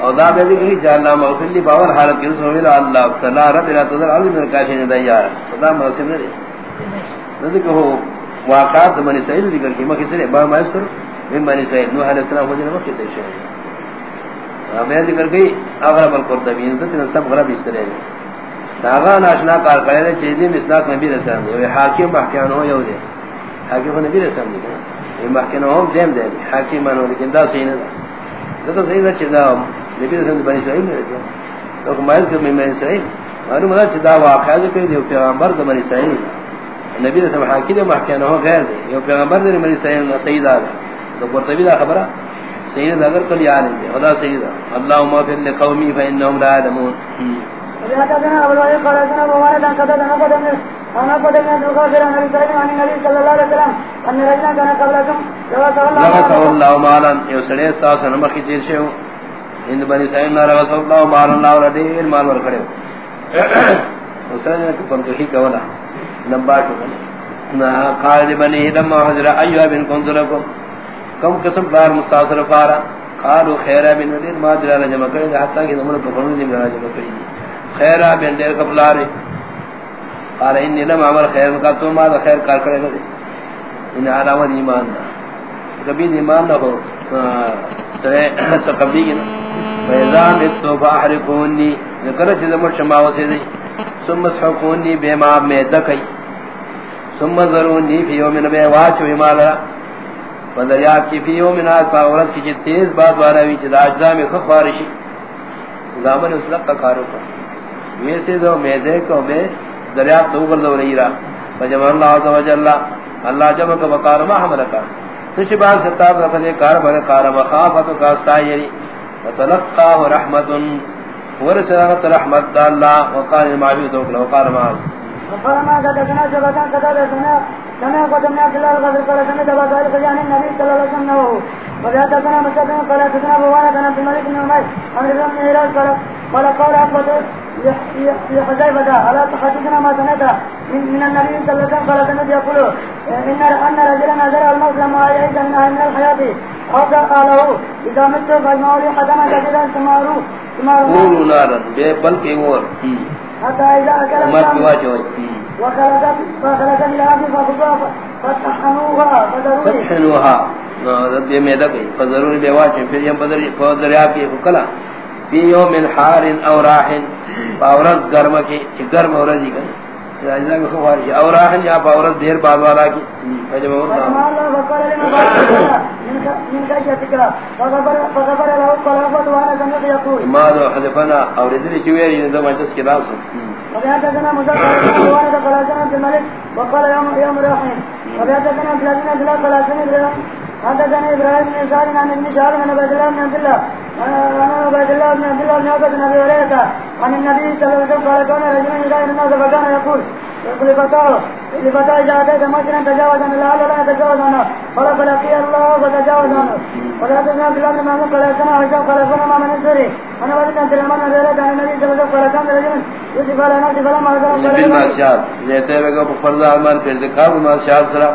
اور دا دے کہ جاننا مغفر لی باور حالت کی رسول اللہ اللہ صلی رب لا تذر علی من کافین دیار خدا مرسم نے نہ کہ ہو واقعات بنی اسرائیل ذکر کی مکہ سے با ماستر من بنی اسرائیل نوح علیہ السلام جنے مکہ سے ہمیں ذکر گئی اغرب القرطبی نے تو سب غرب اس طرح داغا ناشنا کار کرے چیزیں مسلاک نبی رسول اللہ حاکم محکم ہو یو دے حاکم نبی رسول اللہ یہ محکم ہو دیم دے حاکم انو لیکن دا صحیح نہ تو صحیح نہ چدا نبی رسول اللہ بنی اسرائیل نے تو کمائل کہ میں بنی اسرائیل. معلوم ہے چدا واقعہ کہ یہ پیغمبر دا بنی اسرائیل. نبی رسول اللہ حاکم محکم ہو غیر دے یہ پیغمبر دا بنی اسرائیل نہ صحیح دا تو قرطبی دا خبرہ سید اگر کل یاد ہے خدا سید اللهم اغفر لقومي فانهم لا يعلمون. رسول الله مالا. يسري ساس نمبر کی تیر سے ہند بنی سائن نہ رسول الله مالا. اللہ اور دیر مال ور کھڑے حسین نے کون تو ہی کہلا لمبا تو نہ قال بنی دم حضر ایوب بن كنت لكم کم قسم بار مستاثر فارا قالوا خیرا بن دیر ما درا جمع کرے حتا کہ نمبر کو فرمانے میں جمع کرے خیرا بن دیر قبلارے قال ان لم عمل خیر کا تو ما خیر کار کرے گا؟ ان علامت ایمان دا. کبھی ایمان نہ ہو سرے تقبلی کی فیضان اتو فاحرکونی ذکر چیز مر شما وسی دی. ثم سحقونی بے ماب میں دکی ثم ذرونی فی یوم نبی واچو ہمالا فدریاب کی فی یوم ناس پا غرد کی چی تیز بات والا وی چی دا اجزا میں خفارشی زامن اس لقا کارو کا ویسے دو میں دیکھو میں دریاب تو اوپر دو رہی رہا فجمع اللہ عز و جل اللہ جمع کا بقار ما حملکا سچ بات ستاب رفضے کار بھر کار مخافت کا استائری وتلقاه رحمت. ورسالت رحمت دا اللہ وقال المعبود وقال معاذ وقال ما ذكرنا شبكان كذا لنا كما قدمنا عبد الله الغفر قال سنة تبا ذلك جان النبي صلى الله عليه وسلم وذات كنا مسلم قال تسنا بوانا كنا في الملك بن عمر أمر الله من إيراج قال قال قال أحمد ألا تحدثنا ما من النبي صلى الله عليه وسلم قال يقول إن أن رجلا نزل الموت لما من الحياة قاله إذا مت فاجمعوا لي حدما ثم أروه ثم أروه قولوا نارا بلکہ اور حتى إذا أكل فخذوها فتحنوها یہ فضرور بے پھر یہ بدر دریا کی کلا فی یوم حار او فاورت گرم کی گرم اور میں خوارش اور راح یا فاورت دیر بعد والا کی۔ ما حذفنا اور ادری کے وبيعتنا الملك۔ وقال يوم يوم رحيم وبيعتنا قلاسنا حدثنا إبراهيم بن سعد عن ابن شهاب عن عبد الله بن عبد الله عن عبد الله بن عبد الله بن عبد بن أبي هريرة عن النبي صلى الله عليه وسلم قال كان رجلا يدعي الناس فكان يقول لفتاه لفتاه إذا أتيت مسجدا تجاوز عن الله لا يتجاوز عنه قال فلقي الله فتجاوز عنه ولا تسمع عبد الله بن محمود قال سنة هشام قال ما من السري أنا ولد عبد الرحمن بن هريرة عن النبي صلى الله عليه وسلم قال كان رجلا يوسف على نفسه فلما أزال بن ماشاد جہتے ہوئے کہ فرض اعمال پہ ذکر ماشاد سرا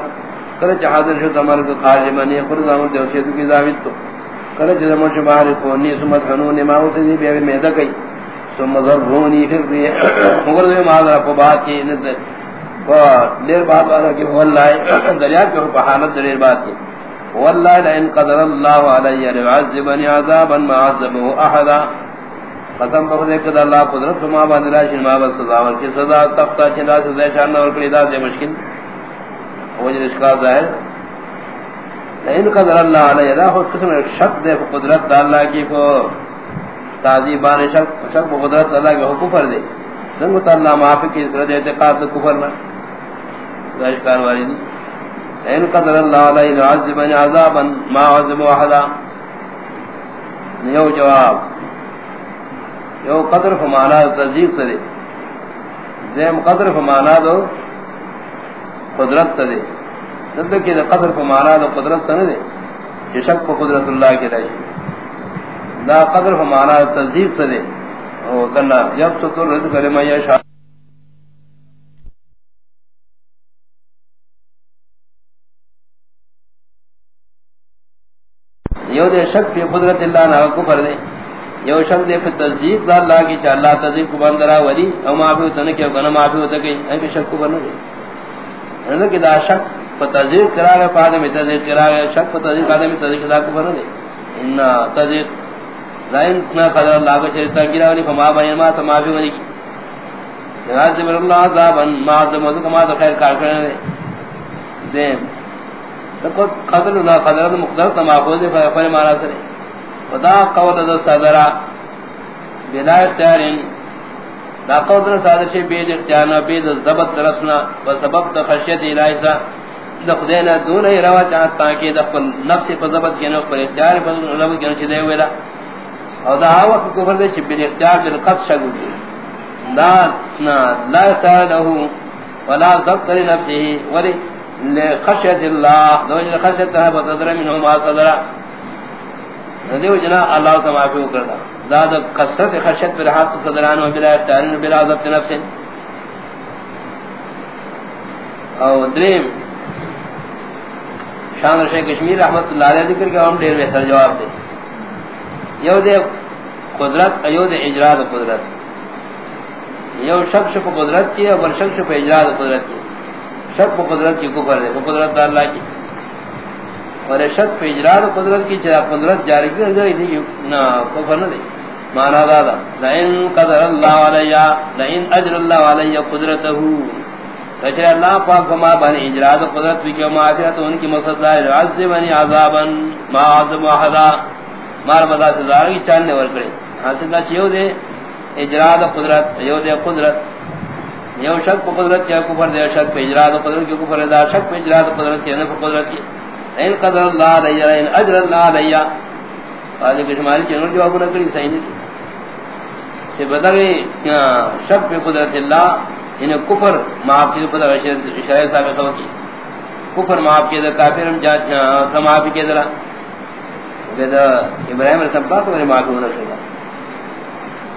کرے چہ حاضر شو تمہارے کو خارج منی فرض اعمال دے شے کی ثابت تو. کرے جے مجھ باہر کو، نی سمت حنون ما ہو سی بے میدا گئی ثم ذرونی پھر بھی مگر میں مال رب بات کی نظر کو دیر بعد والا کہ والله دریا کے بہانت دیر بات کی. والله لئن قدر الله علی يعذبني عذابا ما عذبه احد قسم بخدے کہ اللہ قدرت ما باندھ راشن ما بس سزا ور کی سزا، سخت چنا سزا شان اور کلی دا دے مشکل. وجہ اس کا ظاہر لئن قدر اللہ علی لا ہو قسم شک دے، قدرت اللہ کی کو تعذیبان شک شک قدرت اللہ کے حکم پر دے۔ سنگ اللہ معافی کی سرد اعتقاد دے کفر نہ ذاشکار والی دی۔ لئن قدر اللہ علی لعذبن عذابا ما عذب احدا۔ یو جواب۔ یو قدر فمانا تصدیق سے زیم قدر فمانا دو۔ قدرت سے دے جبکہ قدر فمانا دو قدرت سے دے یہ شک کو قدرت اللہ کی رہی دا قدر کو فمانا تصدیق سے دے او کنا جب ستر رزق لما یشاء یو دے شک فی قدرت اللہ نہ کفر دے یو شک دے فی تصدیق دا اللہ کی چا اللہ تصدیق کو بندرا ولی او معافی ہوتا نہ کہ گناہ معافی ہوتا کہ اے شک کو بن دے نہ کہ دا شک فی تصدیق کرا گئے فادم تصدیق کرا گئے شک فی تصدیق آدم تصدیق دا کو بن دے۔ ان تصدیق لائن نہ قدر اللہ کو چرتا گرا ولی فما بین ما تمافی ولی کی۔ جناز من اللہ عذابا ما عذاب وزق ما خیر کار کرنے دے۔ دیم۔ تکو قدر دا قدر دا مقدر تماخوز دے فیقر مانا سرے۔ ودا قول دا صدرہ۔ بلا اختیارین دا قول دا صدر شے بید اختیارنا بید زبط رسنا و سبب دا خشیت الہی سا. دخ دون ہی روا چاہتا کہ دخ نفس پا زبط کینو پر اختیار پا زبط کینو چھ دے ہوئے دا او دا وقت کفر دے چھ بید اختیار بالقص شگو دی دا لا اختیار لہو ولا ضبط لنفسه، ولی لخشیت اللہ دوجہ خشیت ہے بصدر منہم ما صدر دیو جنا اللہ تعالی معافی کرتا زاد کثرت خشیت پر حاص صدران و بلا اختیار بلا ضبط نفس او دریم شان شیخ کشمیر رحمت اللہ علیہ ذکر کہ ہم دیر بہتر جواب دے۔ یو دے قدرت ایو دے اجرا دے قدرت۔ یو شخص کو قدرت کی اور شخص کو اجرا دے قدرت کی۔ شک کو قدرت کی کفر ہے وہ قدرت اللہ کی۔ اور شک پہ اجرا قدرت کی چاہ قدرت جاری کر دے نہ، کفر نہ دے۔ مانا دادا لئن قدر اللہ علیہ، لئن اجر اللہ علیہ قدرته کچھ اللہ پاک فما بنی اجراد قدرت بھی معافیت ان کی مقصد ظاہر یعنی عذابا، ما عذب وحدا مار بدا سے ظاہر کی چاننے ورکڑے حاصل دا چیو دے اجراد قدرت، یو دے قدرت. یو شک پہ قدرت یا کفر دے شک پہ اجراد قدرت کی کفر دا شک پہ اجراد قدرت کی نفع قدرت کی لئن قدر اللہ علیہ، لئن اجر اللہ علیہ. قاضی کشمالی چنور جواب نہ کری، صحیح نہیں کہ بتا گئی شک پہ قدرت اللہ انہیں کفر معاف کی قدر شرع ثابت ہوگی کفر معاف کی در کافر ہم جاتا معافی کی در ابراہیم علیہ السلام پاک میرے معافی ہونا شکا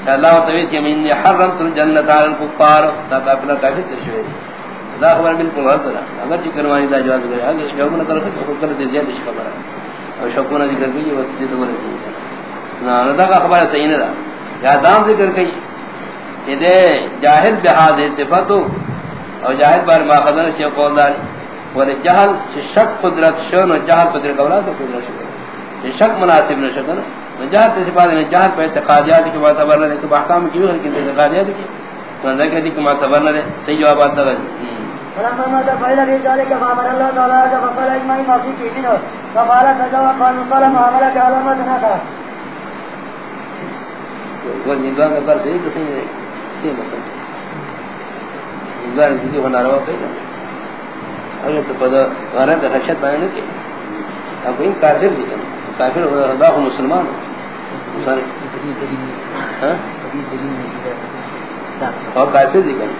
اللہ تعویت کہ من حرمت الجنت علی الکفار تا کافر کافر تشویر دا خبر بالکل غلط ہے اگر جی کروانی دا جواب دے اگر جواب نہ کرو تو کل دے دیا دش خبر ہے اور شکونا ذکر کی وہ دے تو نہ دا خبر صحیح نہ یا دام ذکر کی دے جاہل بہاد صفتو اور جاہل بار ما خدر سے قول داری ولے جہل شک قدرت شون اور جہل قدرت قولا تو قدرت شک شک مناسب نہ شک نہ جہل تے صفات نے جہل پہ اعتقادیات کی بات خبر نہ کہ احکام کی ہے کہ اعتقادیات کی۔ تو نہ کہ کہ ما خبر نہ صحیح جواب آتا ہے۔ فلما مات فإلى ذلك فأمر الله تعالى، فقال إجمعي ما فيك منه۔ فقال فجواب قال قال ما عملك على ما تناتا وہ نگاہ کا کر صحیح کسی نہیں یہ مسئلہ نگاہ رسیدی ہونا روا کئی نا اگر تو پدا کا خشت بانے نکی اب کوئی کافر بھی کنا کافر رضا ہو مسلمان مسلمان اور کافر بھی کنا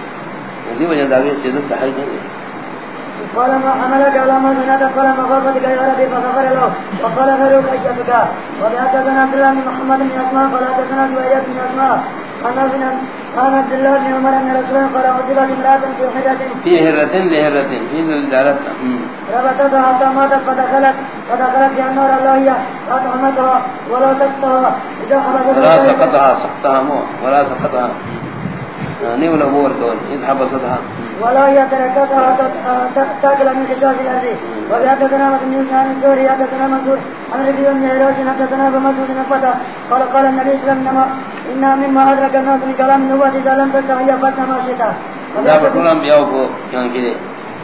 اسی وجہ داوی سیدت تحریک نہیں قال ما عملك على زنات قال ما غرفتك يا ربي فغفر له. وقال غيرك أشياتك وبهتدنا عبد الله بن محمد بن أسماء فلا تدنا جوائرات بن أسماء قال عبد الله بن عمر أن رسول الله قال عذبت امرأة في حجة في هرة لهرة في الجارة ربطتها حتى ماتت فدخلت فدخلت في النار الله هي أطعمتها ولا تسقطها إذا ولا سقطها سقطها مو ولا سقطها. نيولا بور دول اذهب صدها ولا يتركتها تاكل من خشاش الأرض وبحدثنا مثل يوسف عن الزهري حدثنا منصور عن ربي بن عراش حدثنا بمسعود نفتا. قال قال النبي صلى الله عليه وسلم إنا مما أدرك الناس من كلام النبوة إذا لم تستحي فتنا ما شئت. دا بطول انبیاء کو کیوں کی دے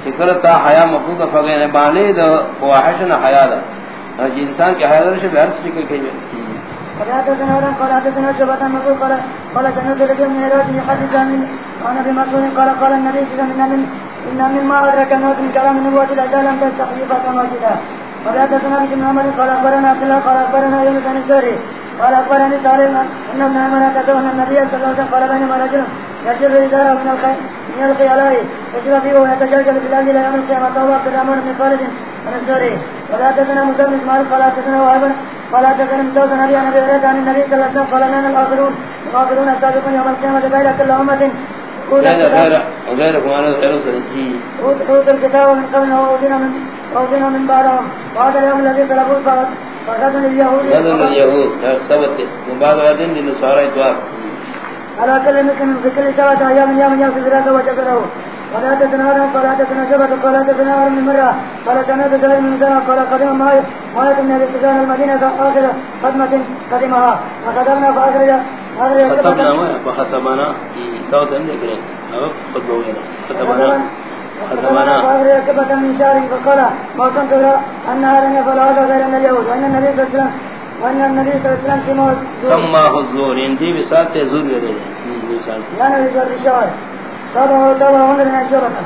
شکرتا حیاء مفروض فغیر بانے دا فواحشن حیاء دا جی انسان کی کئی قال حدثنا هرم قال حدثنا شبة مقول قال قال سنة لكم من إراد يحدث عن عن أبي مسعود قال قال النبي صلى الله عليه وسلم إن مما أدرك الناس من كلام النبوة الأجال لم تستحيي فكما شئت قال حدثنا بن محمد قال أخبرنا عبد الله قال أخبرنا يونس بن الزهري قال أخبرني سالم أن ابن عمر كتب أن النبي صلى الله عليه وسلم قال بينما رجل يجر إزاره من الخير من الخيلاء فجر فيه ويتجلجل في الأرض إلى يوم القيامة وهو عبد الرحمن بن خالد بن الزهري قال حدثنا مسلم بن اسماعيل قال حدثنا وهب قال حدثنا مسعود بن ابي ابي هريره عن النبي صلى الله عليه وسلم قال لنا الاخرون الاخرون السابقون يوم القيامه بين كل امه غير كمان غير سنجي اوت الكتاب من قبل واوذنا من واوذنا من بعدهم. وهذا اليوم الذي طلبوه فقد فغدن اليهود. غدن اليهود. بعد غدن للنصارى اتواب على كل مثل من ذكر سبعة أيام يوم يوم في ذراته وجبره تتناسبت ولا تتناول من مرة فلا تنادى سلام من سنة قال قدم ما ولا من الاستجان المدينة آخر خدمة قدمها. وقدمنا فأخرج ختمنا وختمنا صوت عندك خطبونا ختمنا. ختمنا. فأخرج كبة من شعر فقال ما كنت أن هذا يفعل هذا غير من اليهود وأن النبي صلى الله عليه وسلم وأن النبي صلى الله عليه وسلم سماه الزور. انتي بساعته زور يديه لا نريد الرشاور طبعا طبعا هنا من شرفا